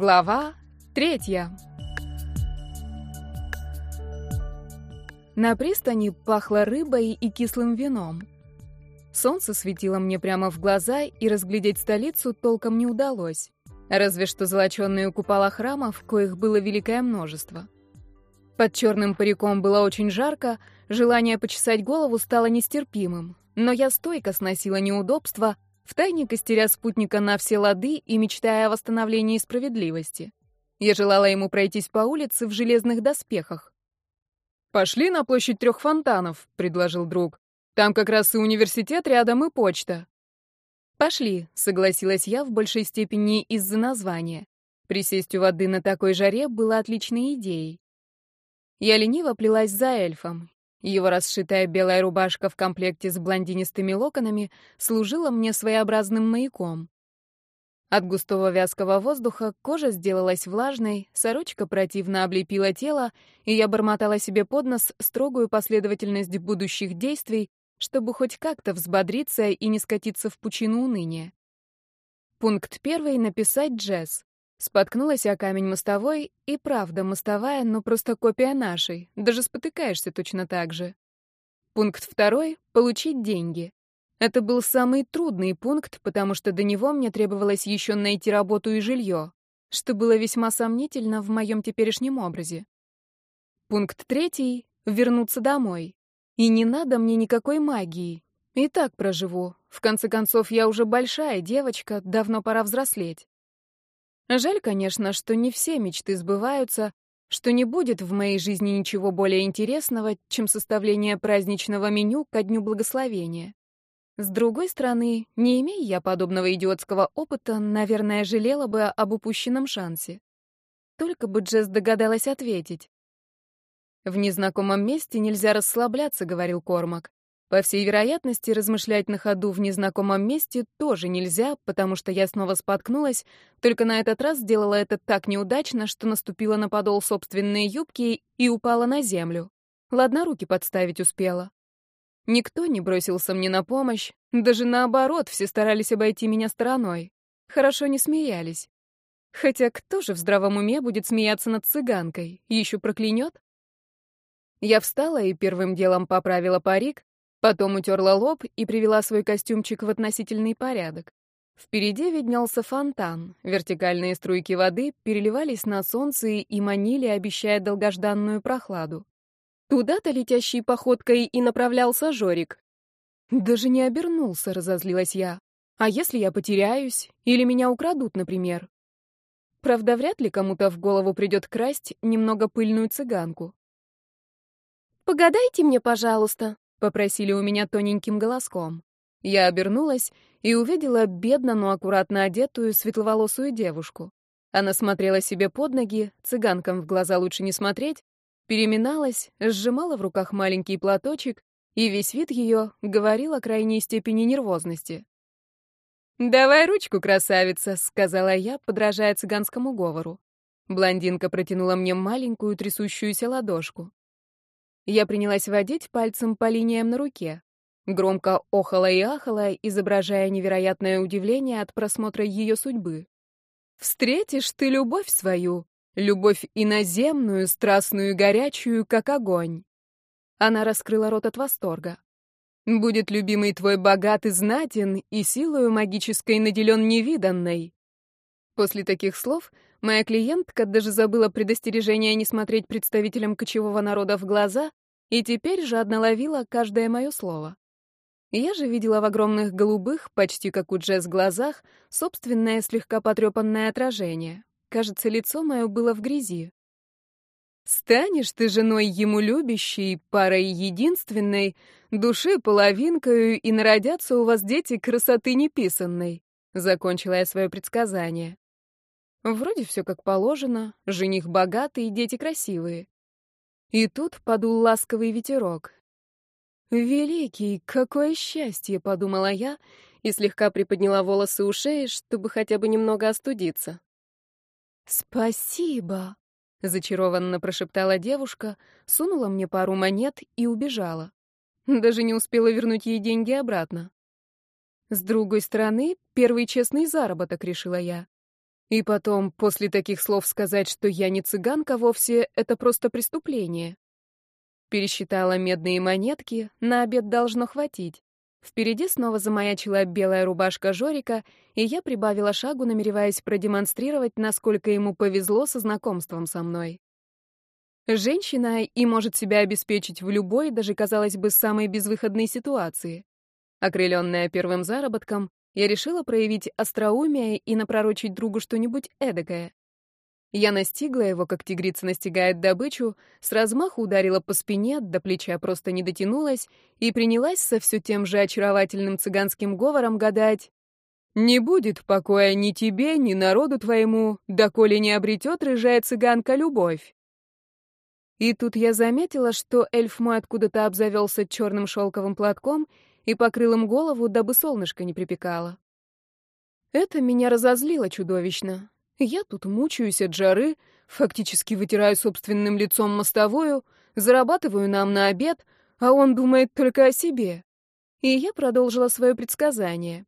Глава третья. На пристани пахло рыбой и кислым вином. Солнце светило мне прямо в глаза, и разглядеть столицу толком не удалось. Разве что золоченные купола храмов, коих было великое множество. Под черным париком было очень жарко, желание почесать голову стало нестерпимым, но я стойко сносила неудобства — втайне костеря спутника на все лады и мечтая о восстановлении справедливости. Я желала ему пройтись по улице в железных доспехах. «Пошли на площадь трех фонтанов», — предложил друг. «Там как раз и университет рядом, и почта». «Пошли», — согласилась я в большей степени из-за названия. Присесть у воды на такой жаре было отличной идеей. Я лениво плелась за эльфом. Его расшитая белая рубашка в комплекте с блондинистыми локонами служила мне своеобразным маяком. От густого вязкого воздуха кожа сделалась влажной, сорочка противно облепила тело, и я бормотала себе под нос строгую последовательность будущих действий, чтобы хоть как-то взбодриться и не скатиться в пучину уныния. Пункт первый — написать джесс. Споткнулась о камень мостовой, и правда мостовая, но просто копия нашей, даже спотыкаешься точно так же. Пункт второй — получить деньги. Это был самый трудный пункт, потому что до него мне требовалось еще найти работу и жилье, что было весьма сомнительно в моем теперешнем образе. Пункт третий — вернуться домой. И не надо мне никакой магии. И так проживу. В конце концов, я уже большая девочка, давно пора взрослеть. Жаль, конечно, что не все мечты сбываются, что не будет в моей жизни ничего более интересного, чем составление праздничного меню ко дню благословения. С другой стороны, не имея я подобного идиотского опыта, наверное, жалела бы об упущенном шансе. Только бы Джесс догадалась ответить. «В незнакомом месте нельзя расслабляться», — говорил Кормак. По всей вероятности, размышлять на ходу в незнакомом месте тоже нельзя, потому что я снова споткнулась, только на этот раз сделала это так неудачно, что наступила на подол собственной юбки и упала на землю. Ладно, руки подставить успела. Никто не бросился мне на помощь, даже наоборот, все старались обойти меня стороной. Хорошо не смеялись. Хотя кто же в здравом уме будет смеяться над цыганкой? Еще проклянет? Я встала и первым делом поправила парик, Потом утерла лоб и привела свой костюмчик в относительный порядок. Впереди виднелся фонтан. Вертикальные струйки воды переливались на солнце и манили, обещая долгожданную прохладу. Туда-то летящей походкой и направлялся Жорик. «Даже не обернулся», — разозлилась я. «А если я потеряюсь? Или меня украдут, например?» Правда, вряд ли кому-то в голову придет красть немного пыльную цыганку. «Погадайте мне, пожалуйста», попросили у меня тоненьким голоском. Я обернулась и увидела бедно, но аккуратно одетую светловолосую девушку. Она смотрела себе под ноги, цыганкам в глаза лучше не смотреть, переминалась, сжимала в руках маленький платочек, и весь вид ее говорил о крайней степени нервозности. «Давай ручку, красавица», — сказала я, подражая цыганскому говору. Блондинка протянула мне маленькую трясущуюся ладошку. Я принялась водить пальцем по линиям на руке. Громко охала и ахала, изображая невероятное удивление от просмотра ее судьбы. «Встретишь ты любовь свою, любовь иноземную, страстную и горячую, как огонь». Она раскрыла рот от восторга. «Будет любимый твой богат и знатен, и силою магической наделен невиданной». После таких слов моя клиентка даже забыла предостережение не смотреть представителям кочевого народа в глаза и теперь жадно ловила каждое мое слово. Я же видела в огромных голубых, почти как у Джесс, глазах собственное слегка потрепанное отражение. Кажется, лицо мое было в грязи. «Станешь ты женой ему любящей, парой единственной, души половинкою, и народятся у вас дети красоты неписанной», — закончила я свое предсказание. Вроде все как положено, жених богатый, дети красивые. И тут подул ласковый ветерок. «Великий, какое счастье!» — подумала я и слегка приподняла волосы у шеи, чтобы хотя бы немного остудиться. «Спасибо!» — зачарованно прошептала девушка, сунула мне пару монет и убежала. Даже не успела вернуть ей деньги обратно. С другой стороны, первый честный заработок, решила я. И потом, после таких слов сказать, что я не цыганка вовсе, это просто преступление. Пересчитала медные монетки, на обед должно хватить. Впереди снова замаячила белая рубашка Жорика, и я прибавила шагу, намереваясь продемонстрировать, насколько ему повезло со знакомством со мной. Женщина и может себя обеспечить в любой, даже, казалось бы, самой безвыходной ситуации. Окрыленная первым заработком, я решила проявить остроумие и напророчить другу что-нибудь эдакое. Я настигла его, как тигрица настигает добычу, с размаху ударила по спине, до плеча просто не дотянулась и принялась со все тем же очаровательным цыганским говором гадать «Не будет покоя ни тебе, ни народу твоему, доколе не обретет рыжая цыганка любовь». И тут я заметила, что эльф мой откуда-то обзавелся черным шелковым платком — и покрыл им голову, дабы солнышко не припекало. Это меня разозлило чудовищно. Я тут мучаюсь от жары, фактически вытираю собственным лицом мостовую, зарабатываю нам на обед, а он думает только о себе. И я продолжила свое предсказание.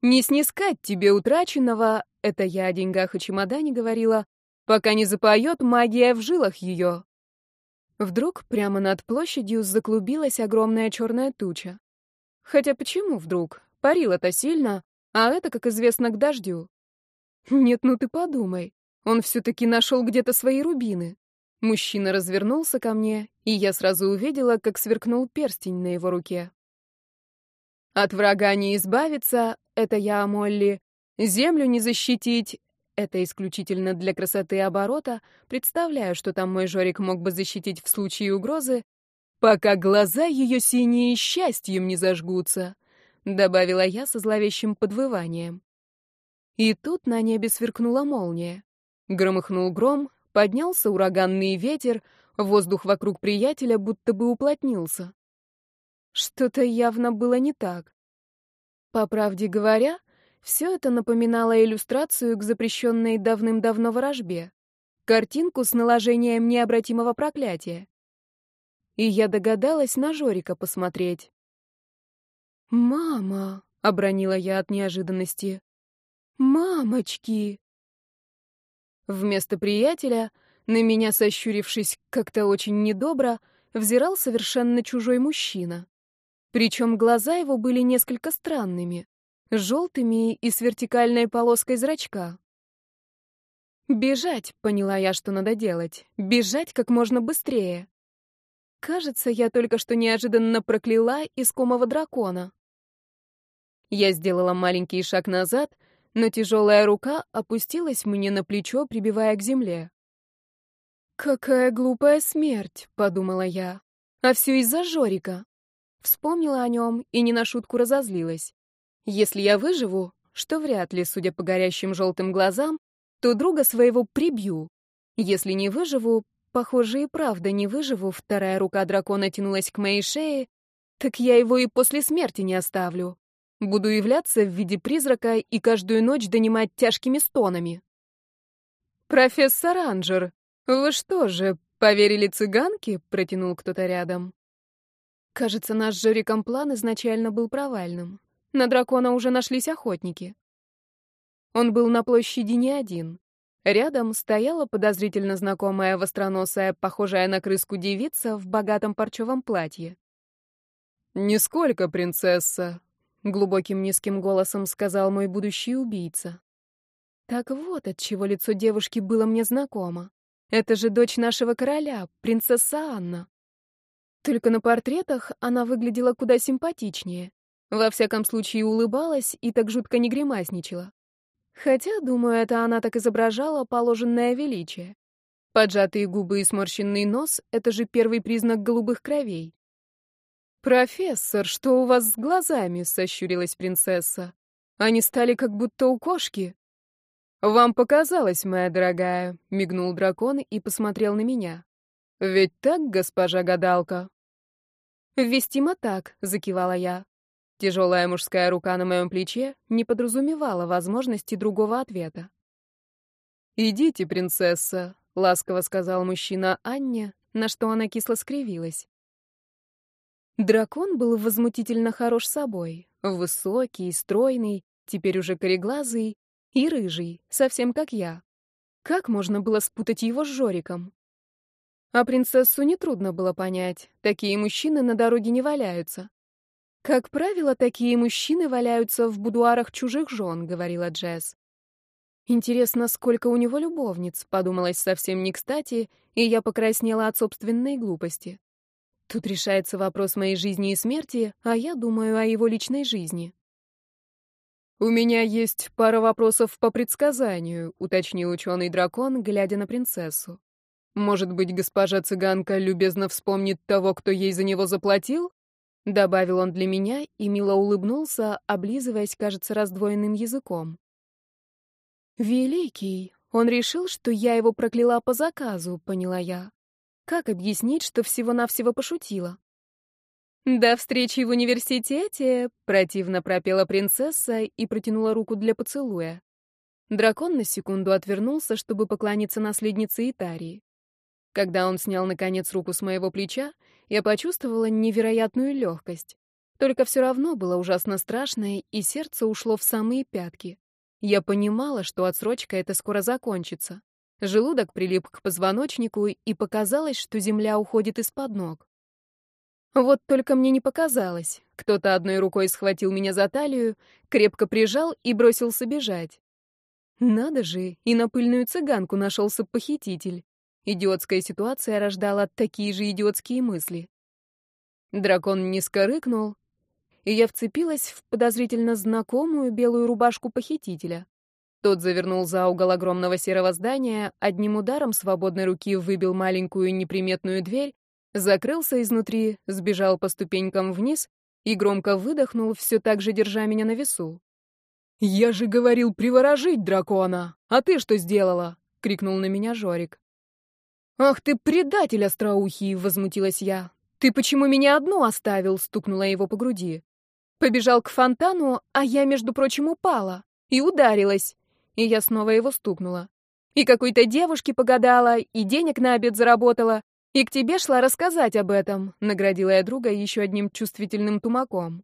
«Не снискать тебе утраченного», — это я о деньгах и чемодане говорила, «пока не запоет магия в жилах ее». Вдруг прямо над площадью заклубилась огромная черная туча. Хотя почему вдруг? Парило-то сильно, а это, как известно, к дождю. Нет, ну ты подумай. Он все-таки нашел где-то свои рубины. Мужчина развернулся ко мне, и я сразу увидела, как сверкнул перстень на его руке. От врага не избавиться — это я о Молли. Землю не защитить — это исключительно для красоты оборота. Представляю, что там мой Жорик мог бы защитить в случае угрозы, пока глаза ее синие счастьем не зажгутся», — добавила я со зловещим подвыванием. И тут на небе сверкнула молния. Громыхнул гром, поднялся ураганный ветер, воздух вокруг приятеля будто бы уплотнился. Что-то явно было не так. По правде говоря, все это напоминало иллюстрацию к запрещенной давным-давно ворожбе. Картинку с наложением необратимого проклятия и я догадалась на Жорика посмотреть. «Мама!» — обронила я от неожиданности. «Мамочки!» Вместо приятеля, на меня сощурившись как-то очень недобро, взирал совершенно чужой мужчина. Причем глаза его были несколько странными, желтыми и с вертикальной полоской зрачка. «Бежать!» — поняла я, что надо делать. «Бежать как можно быстрее!» Кажется, я только что неожиданно прокляла искомого дракона. Я сделала маленький шаг назад, но тяжелая рука опустилась мне на плечо, прибивая к земле. «Какая глупая смерть!» — подумала я. «А все из-за Жорика!» Вспомнила о нем и не на шутку разозлилась. «Если я выживу, что вряд ли, судя по горящим желтым глазам, то друга своего прибью. Если не выживу, Похоже, и правда не выживу, вторая рука дракона тянулась к моей шее. Так я его и после смерти не оставлю. Буду являться в виде призрака и каждую ночь донимать тяжкими стонами. «Профессор Анджер, вы что же, поверили цыганке?» — протянул кто-то рядом. Кажется, наш с Жориком план изначально был провальным. На дракона уже нашлись охотники. Он был на площади не один. Рядом стояла подозрительно знакомая востроносая, похожая на крыску девица в богатом парчевом платье. «Нисколько, принцесса», — глубоким низким голосом сказал мой будущий убийца. Так вот, отчего лицо девушки было мне знакомо. Это же дочь нашего короля, принцесса Анна. Только на портретах она выглядела куда симпатичнее. Во всяком случае, улыбалась и так жутко не гримасничала. Хотя, думаю, это она так изображала положенное величие. Поджатые губы и сморщенный нос — это же первый признак голубых кровей. «Профессор, что у вас с глазами?» — сощурилась принцесса. «Они стали как будто у кошки». «Вам показалось, моя дорогая», — мигнул дракон и посмотрел на меня. «Ведь так, госпожа гадалка?» «Вестимо так», — закивала я. Тяжелая мужская рука на моем плече не подразумевала возможности другого ответа. «Идите, принцесса», — ласково сказал мужчина Анне, на что она кисло скривилась. Дракон был возмутительно хорош собой, высокий, стройный, теперь уже кореглазый и рыжий, совсем как я. Как можно было спутать его с Жориком? А принцессу нетрудно было понять, такие мужчины на дороге не валяются. «Как правило, такие мужчины валяются в будуарах чужих жен», — говорила Джесс. «Интересно, сколько у него любовниц», — подумалось совсем не кстати, и я покраснела от собственной глупости. Тут решается вопрос моей жизни и смерти, а я думаю о его личной жизни. «У меня есть пара вопросов по предсказанию», — уточнил ученый-дракон, глядя на принцессу. «Может быть, госпожа цыганка любезно вспомнит того, кто ей за него заплатил?» Добавил он для меня и мило улыбнулся, облизываясь, кажется, раздвоенным языком. «Великий! Он решил, что я его прокляла по заказу, поняла я. Как объяснить, что всего-навсего пошутила?» «До встречи в университете!» — противно пропела принцесса и протянула руку для поцелуя. Дракон на секунду отвернулся, чтобы поклониться наследнице Итарии. Когда он снял, наконец, руку с моего плеча, я почувствовала невероятную легкость. Только все равно было ужасно страшно, и сердце ушло в самые пятки. Я понимала, что отсрочка эта скоро закончится. Желудок прилип к позвоночнику, и показалось, что земля уходит из-под ног. Вот только мне не показалось. Кто-то одной рукой схватил меня за талию, крепко прижал и бросился бежать. Надо же, и на пыльную цыганку нашелся похититель. Идиотская ситуация рождала такие же идиотские мысли. Дракон низко рыкнул, и я вцепилась в подозрительно знакомую белую рубашку похитителя. Тот завернул за угол огромного серого здания, одним ударом свободной руки выбил маленькую неприметную дверь, закрылся изнутри, сбежал по ступенькам вниз и громко выдохнул, все так же держа меня на весу. «Я же говорил приворожить дракона! А ты что сделала?» — крикнул на меня Жорик. «Ах ты предатель, остроухий!» — возмутилась я. «Ты почему меня одну оставил?» — стукнула его по груди. Побежал к фонтану, а я, между прочим, упала. И ударилась. И я снова его стукнула. И какой-то девушке погадала, и денег на обед заработала, и к тебе шла рассказать об этом, наградила я друга еще одним чувствительным тумаком.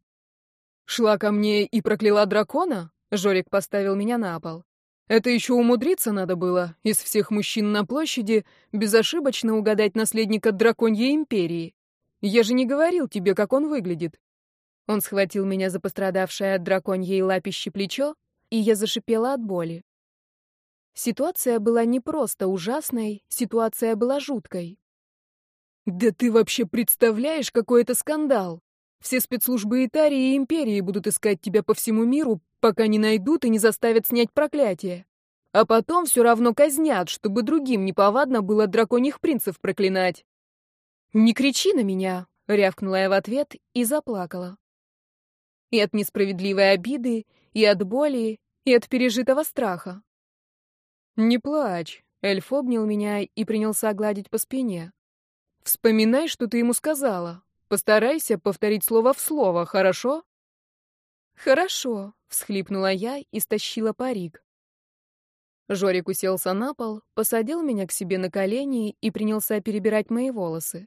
Шла ко мне и прокляла дракона? Жорик поставил меня на пол. Это еще умудриться надо было, из всех мужчин на площади, безошибочно угадать наследника драконьей империи. Я же не говорил тебе, как он выглядит. Он схватил меня за пострадавшее от драконьей лапищи плечо, и я зашипела от боли. Ситуация была не просто ужасной, ситуация была жуткой. «Да ты вообще представляешь, какой это скандал! Все спецслужбы Итарии и Империи будут искать тебя по всему миру, пока не найдут и не заставят снять проклятие. А потом все равно казнят, чтобы другим неповадно было драконьих принцев проклинать. «Не кричи на меня!» — рявкнула я в ответ и заплакала. И от несправедливой обиды, и от боли, и от пережитого страха. «Не плачь», — эльф обнял меня и принялся гладить по спине. «Вспоминай, что ты ему сказала. Постарайся повторить слово в слово, хорошо?» «Хорошо», — всхлипнула я и стащила парик. Жорик уселся на пол, посадил меня к себе на колени и принялся перебирать мои волосы.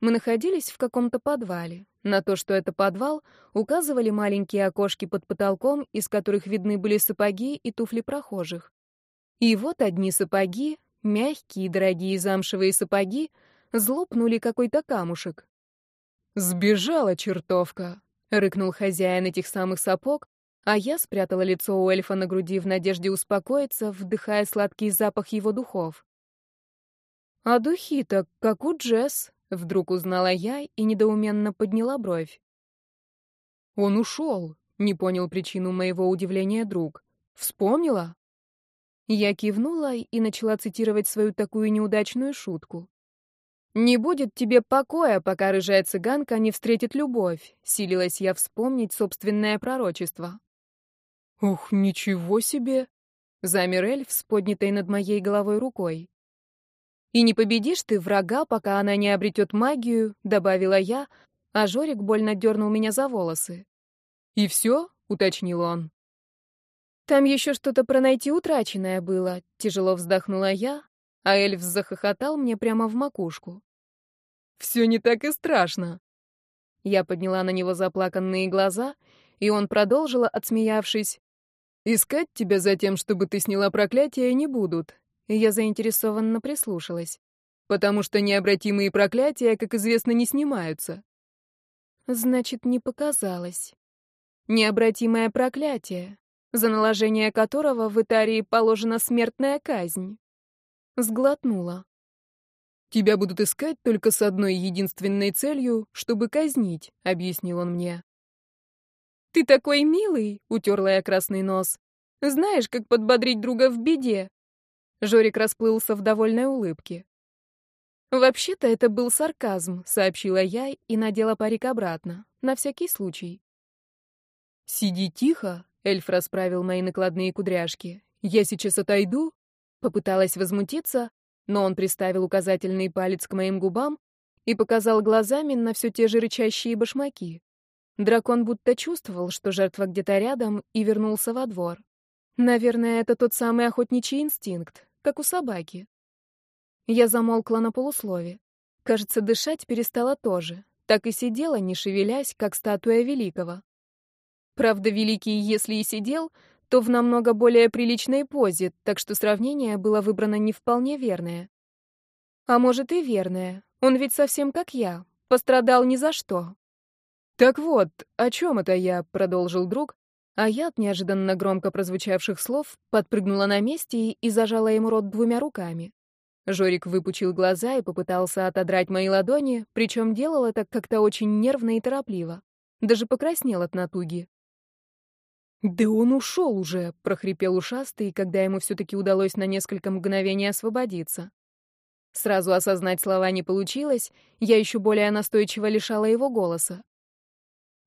Мы находились в каком-то подвале. На то, что это подвал, указывали маленькие окошки под потолком, из которых видны были сапоги и туфли прохожих. И вот одни сапоги, мягкие, дорогие замшевые сапоги, злопнули какой-то камушек. «Сбежала чертовка!» Рыкнул хозяин этих самых сапог, а я спрятала лицо у эльфа на груди в надежде успокоиться, вдыхая сладкий запах его духов. «А духи-то, как у Джесс», — вдруг узнала я и недоуменно подняла бровь. «Он ушел», — не понял причину моего удивления друг. «Вспомнила?» Я кивнула и начала цитировать свою такую неудачную шутку. «Не будет тебе покоя, пока рыжая цыганка не встретит любовь», — силилась я вспомнить собственное пророчество. «Ух, ничего себе!» — замер эльф с поднятой над моей головой рукой. «И не победишь ты врага, пока она не обретет магию», — добавила я, а Жорик больно дернул меня за волосы. «И все?» — уточнил он. «Там еще что-то про найти утраченное было», — тяжело вздохнула я, а эльф захохотал мне прямо в макушку. «Все не так и страшно!» Я подняла на него заплаканные глаза, и он продолжил, отсмеявшись. «Искать тебя за тем, чтобы ты сняла проклятие, не будут». Я заинтересованно прислушалась. «Потому что необратимые проклятия, как известно, не снимаются». «Значит, не показалось. Необратимое проклятие, за наложение которого в Итарии положена смертная казнь». Сглотнула. «Тебя будут искать только с одной единственной целью, чтобы казнить», — объяснил он мне. «Ты такой милый!» — утерла я красный нос. «Знаешь, как подбодрить друга в беде!» Жорик расплылся в довольной улыбке. «Вообще-то это был сарказм», — сообщила я и надела парик обратно, на всякий случай. «Сиди тихо», — эльф расправил мои накладные кудряшки. «Я сейчас отойду, Попыталась возмутиться, но он приставил указательный палец к моим губам и показал глазами на все те же рычащие башмаки. Дракон будто чувствовал, что жертва где-то рядом, и вернулся во двор. Наверное, это тот самый охотничий инстинкт, как у собаки. Я замолкла на полуслове. Кажется, дышать перестала тоже. Так и сидела, не шевелясь, как статуя великого. Правда, великий, если и сидел, то в намного более приличной позе, так что сравнение было выбрано не вполне верное. А может и верное. Он ведь совсем как я. Пострадал ни за что. «Так вот, о чем это я?» — продолжил друг, а я от неожиданно громко прозвучавших слов подпрыгнула на месте и зажала ему рот двумя руками. Жорик выпучил глаза и попытался отодрать мои ладони, причем делал это как-то очень нервно и торопливо. Даже покраснел от натуги. «Да он ушел уже!» — прохрипел ушастый, когда ему все-таки удалось на несколько мгновений освободиться. Сразу осознать слова не получилось, я еще более настойчиво лишала его голоса.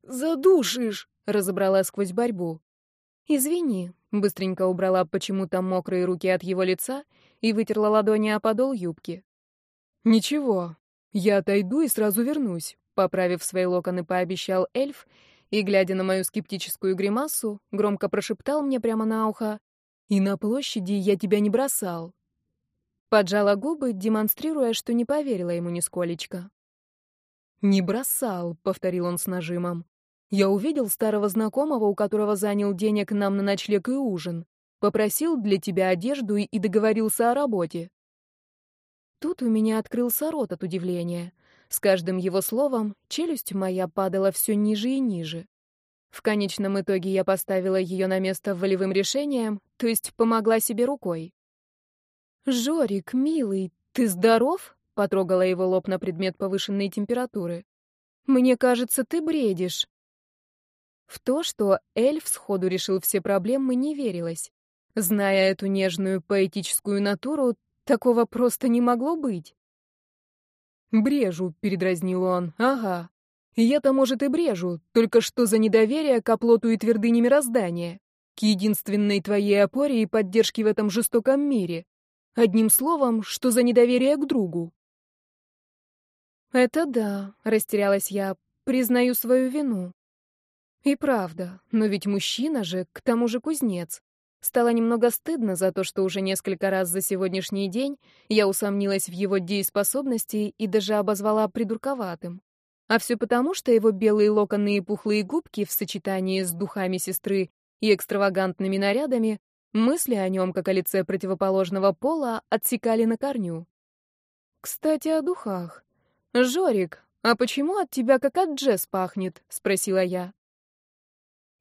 «Задушишь!» — разобрала сквозь борьбу. «Извини», — быстренько убрала почему-то мокрые руки от его лица и вытерла ладони о подол юбки. «Ничего, я отойду и сразу вернусь», — поправив свои локоны, пообещал эльф и, глядя на мою скептическую гримасу, громко прошептал мне прямо на ухо «И на площади я тебя не бросал». Поджала губы, демонстрируя, что не поверила ему нисколечко. «Не бросал», — повторил он с нажимом. «Я увидел старого знакомого, у которого занял денег нам на ночлег и ужин. Попросил для тебя одежду и договорился о работе. Тут у меня открылся рот от удивления. С каждым его словом челюсть моя падала все ниже и ниже. В конечном итоге я поставила ее на место волевым решением, то есть помогла себе рукой. «Жорик, милый, ты здоров?» — потрогала его лоб на предмет повышенной температуры. «Мне кажется, ты бредишь». В то, что эльф сходу решил все проблемы, не верилось. Зная эту нежную поэтическую натуру, Такого просто не могло быть. «Брежу», — передразнил он, — «ага. Я-то, может, и брежу, только что за недоверие к оплоту и твердыне мироздания, к единственной твоей опоре и поддержке в этом жестоком мире. Одним словом, что за недоверие к другу». «Это да», — растерялась я, — «признаю свою вину». И правда, но ведь мужчина же, к тому же кузнец. Стало немного стыдно за то, что уже несколько раз за сегодняшний день я усомнилась в его дееспособности и даже обозвала придурковатым. А все потому, что его белые локоны и пухлые губки в сочетании с духами сестры и экстравагантными нарядами мысли о нем, как о лице противоположного пола, отсекали на корню. «Кстати, о духах. Жорик, а почему от тебя как от Джесс пахнет?» — спросила я.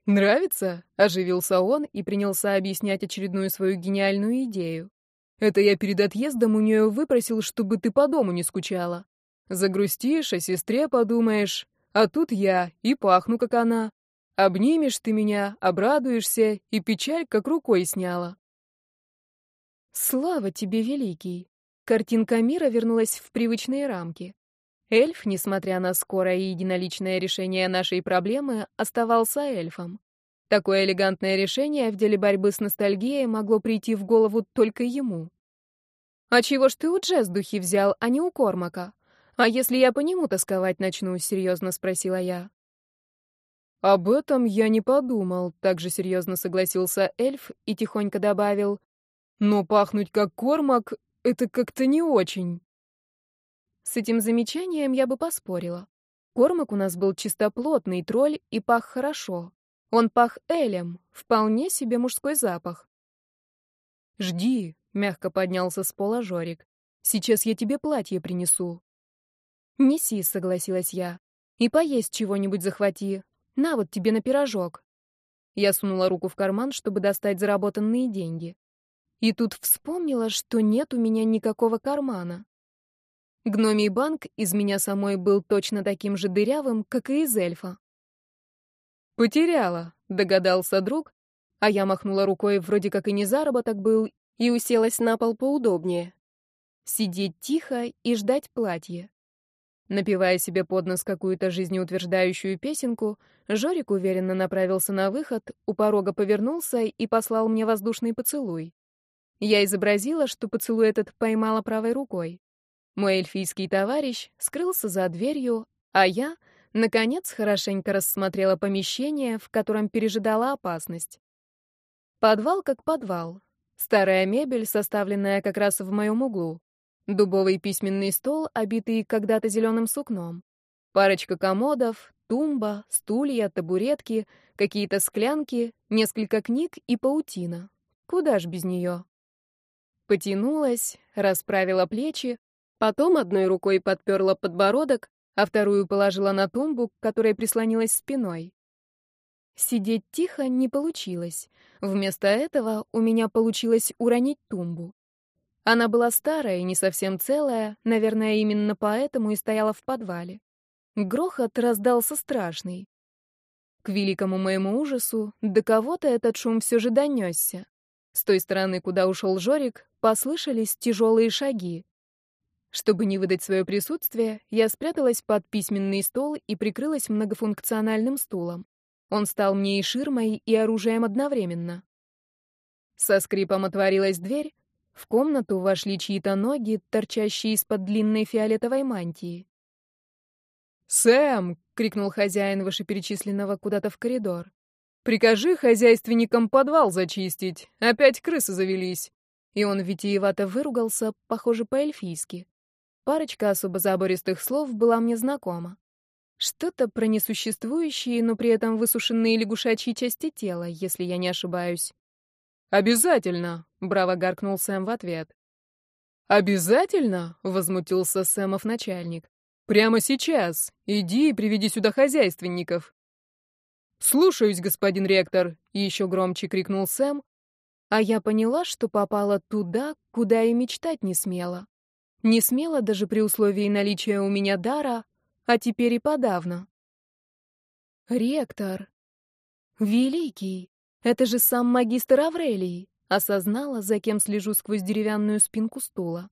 «Нравится?» — оживился он и принялся объяснять очередную свою гениальную идею. «Это я перед отъездом у нее выпросил, чтобы ты по дому не скучала. Загрустишь о сестре, подумаешь, а тут я и пахну, как она. Обнимешь ты меня, обрадуешься, и печаль как рукой сняла». «Слава тебе, великий!» Картинка мира вернулась в привычные рамки. Эльф, несмотря на скорое и единоличное решение нашей проблемы, оставался эльфом. Такое элегантное решение в деле борьбы с ностальгией могло прийти в голову только ему. «А чего ж ты у Джесс духи взял, а не у Кормака? А если я по нему тосковать начну?» — серьезно спросила я. «Об этом я не подумал», — также серьезно согласился эльф и тихонько добавил. «Но пахнуть как Кормак — это как-то не очень». С этим замечанием я бы поспорила. Кормак у нас был чистоплотный тролль и пах хорошо. Он пах элем, вполне себе мужской запах. «Жди», — мягко поднялся с пола Жорик. «Сейчас я тебе платье принесу». «Неси», — согласилась я. «И поесть чего-нибудь захвати. На вот тебе на пирожок». Я сунула руку в карман, чтобы достать заработанные деньги. И тут вспомнила, что нет у меня никакого кармана. Гномий банк из меня самой был точно таким же дырявым, как и из эльфа. «Потеряла», — догадался друг, а я махнула рукой, вроде как и не заработок был, и уселась на пол поудобнее. Сидеть тихо и ждать платье. Напивая себе под нос какую-то жизнеутверждающую песенку, Жорик уверенно направился на выход, у порога повернулся и послал мне воздушный поцелуй. Я изобразила, что поцелуй этот поймала правой рукой. Мой эльфийский товарищ скрылся за дверью, а я, наконец, хорошенько рассмотрела помещение, в котором пережидала опасность. Подвал как подвал. Старая мебель, составленная как раз в моем углу. Дубовый письменный стол, обитый когда-то зеленым сукном. Парочка комодов, тумба, стулья, табуретки, какие-то склянки, несколько книг и паутина. Куда ж без нее? Потянулась, расправила плечи, Потом одной рукой подперла подбородок, а вторую положила на тумбу, к которой прислонилась спиной. Сидеть тихо не получилось. Вместо этого у меня получилось уронить тумбу. Она была старая и не совсем целая, наверное, именно поэтому и стояла в подвале. Грохот раздался страшный. К великому моему ужасу, до кого-то этот шум все же донесся. С той стороны, куда ушел Жорик, послышались тяжелые шаги. Чтобы не выдать свое присутствие, я спряталась под письменный стол и прикрылась многофункциональным стулом. Он стал мне и ширмой, и оружием одновременно. Со скрипом отворилась дверь. В комнату вошли чьи-то ноги, торчащие из-под длинной фиолетовой мантии. «Сэм!» — крикнул хозяин вышеперечисленного куда-то в коридор. «Прикажи хозяйственникам подвал зачистить. Опять крысы завелись». И он витиевато выругался, похоже, по-эльфийски. Парочка особо забористых слов была мне знакома. Что-то про несуществующие, но при этом высушенные лягушачьи части тела, если я не ошибаюсь. «Обязательно!» — браво гаркнул Сэм в ответ. «Обязательно?» — возмутился Сэмов начальник. «Прямо сейчас. Иди и приведи сюда хозяйственников». «Слушаюсь, господин ректор!» — еще громче крикнул Сэм. А я поняла, что попала туда, куда и мечтать не смела. Не смело даже при условии наличия у меня дара, а теперь и подавно. Ректор. Великий. Это же сам магистр Аврелий. Осознала, за кем слежу сквозь деревянную спинку стула.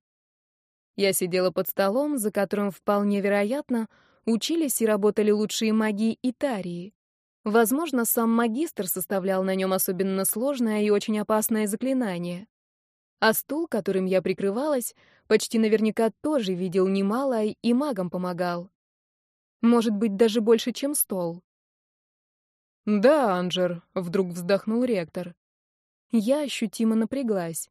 Я сидела под столом, за которым вполне вероятно учились и работали лучшие маги Итарии. Возможно, сам магистр составлял на нем особенно сложное и очень опасное заклинание. А стул, которым я прикрывалась, почти наверняка тоже видел немало и магам помогал. Может быть, даже больше, чем стол. «Да, Анджер», — вдруг вздохнул ректор. Я ощутимо напряглась.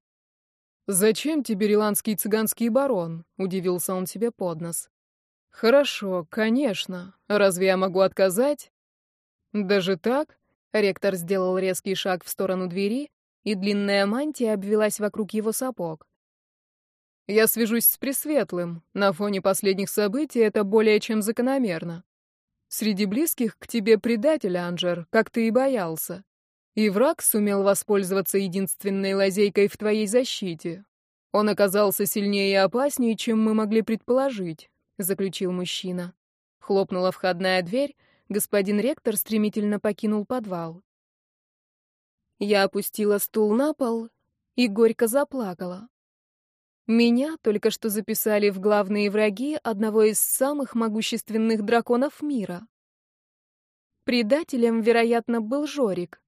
«Зачем тебе риландский цыганский барон?» — удивился он себе под нос. «Хорошо, конечно. Разве я могу отказать?» «Даже так?» — ректор сделал резкий шаг в сторону двери, и длинная мантия обвелась вокруг его сапог. «Я свяжусь с Пресветлым. На фоне последних событий это более чем закономерно. Среди близких к тебе предатель, Анжер, как ты и боялся. И враг сумел воспользоваться единственной лазейкой в твоей защите. Он оказался сильнее и опаснее, чем мы могли предположить», — заключил мужчина. Хлопнула входная дверь, господин ректор стремительно покинул подвал. Я опустила стул на пол и горько заплакала. Меня только что записали в главные враги одного из самых могущественных драконов мира. Предателем, вероятно, был Жорик.